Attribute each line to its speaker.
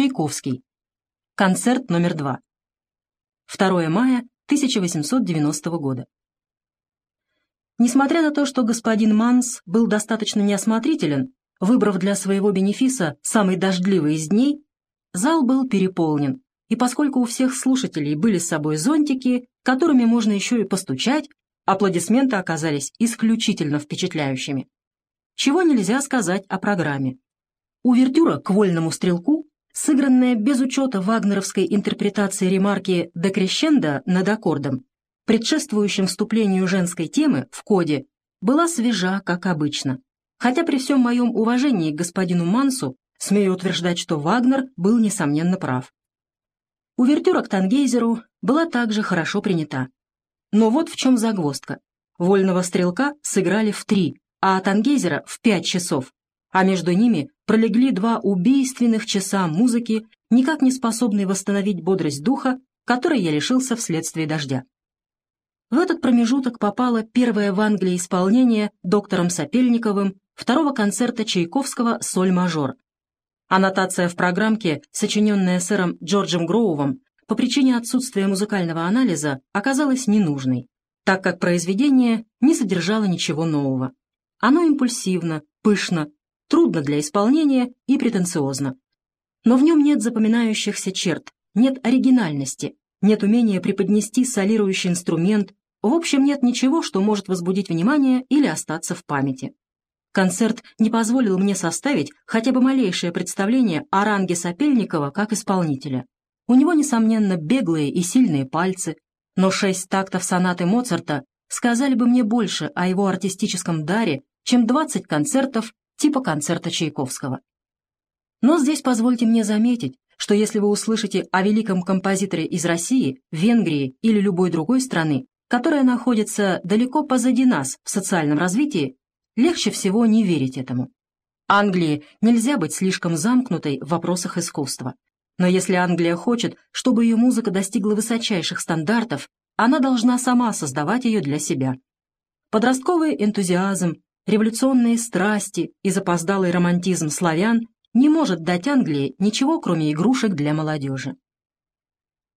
Speaker 1: Чайковский. Концерт номер два. 2 мая 1890 года. Несмотря на то, что господин Манс был достаточно неосмотрителен, выбрав для своего бенефиса самый дождливый из дней, зал был переполнен, и поскольку у всех слушателей были с собой зонтики, которыми можно еще и постучать, аплодисменты оказались исключительно впечатляющими. Чего нельзя сказать о программе. Увертюра к «Вольному стрелку», сыгранная без учета вагнеровской интерпретации ремарки «декрещендо» над аккордом, предшествующим вступлению женской темы в коде, была свежа, как обычно. Хотя при всем моем уважении к господину Мансу смею утверждать, что Вагнер был, несомненно, прав. Увертюра к Тангейзеру была также хорошо принята. Но вот в чем загвоздка. Вольного стрелка сыграли в три, а Тангейзера в пять часов, а между ними пролегли два убийственных часа музыки, никак не способные восстановить бодрость духа, которой я лишился вследствие дождя. В этот промежуток попало первое в Англии исполнение доктором Сапельниковым второго концерта Чайковского «Соль-мажор». Аннотация в программке, сочиненная сэром Джорджем Гроувом, по причине отсутствия музыкального анализа оказалась ненужной, так как произведение не содержало ничего нового. Оно импульсивно, пышно, трудно для исполнения и претенциозно. Но в нем нет запоминающихся черт, нет оригинальности, нет умения преподнести солирующий инструмент, в общем, нет ничего, что может возбудить внимание или остаться в памяти. Концерт не позволил мне составить хотя бы малейшее представление о ранге Сапельникова как исполнителя. У него, несомненно, беглые и сильные пальцы, но шесть тактов сонаты Моцарта сказали бы мне больше о его артистическом даре, чем 20 концертов типа концерта Чайковского. Но здесь позвольте мне заметить, что если вы услышите о великом композиторе из России, Венгрии или любой другой страны, которая находится далеко позади нас в социальном развитии, легче всего не верить этому. Англии нельзя быть слишком замкнутой в вопросах искусства. Но если Англия хочет, чтобы ее музыка достигла высочайших стандартов, она должна сама создавать ее для себя. Подростковый энтузиазм, революционные страсти и запоздалый романтизм славян не может дать Англии ничего, кроме игрушек для молодежи.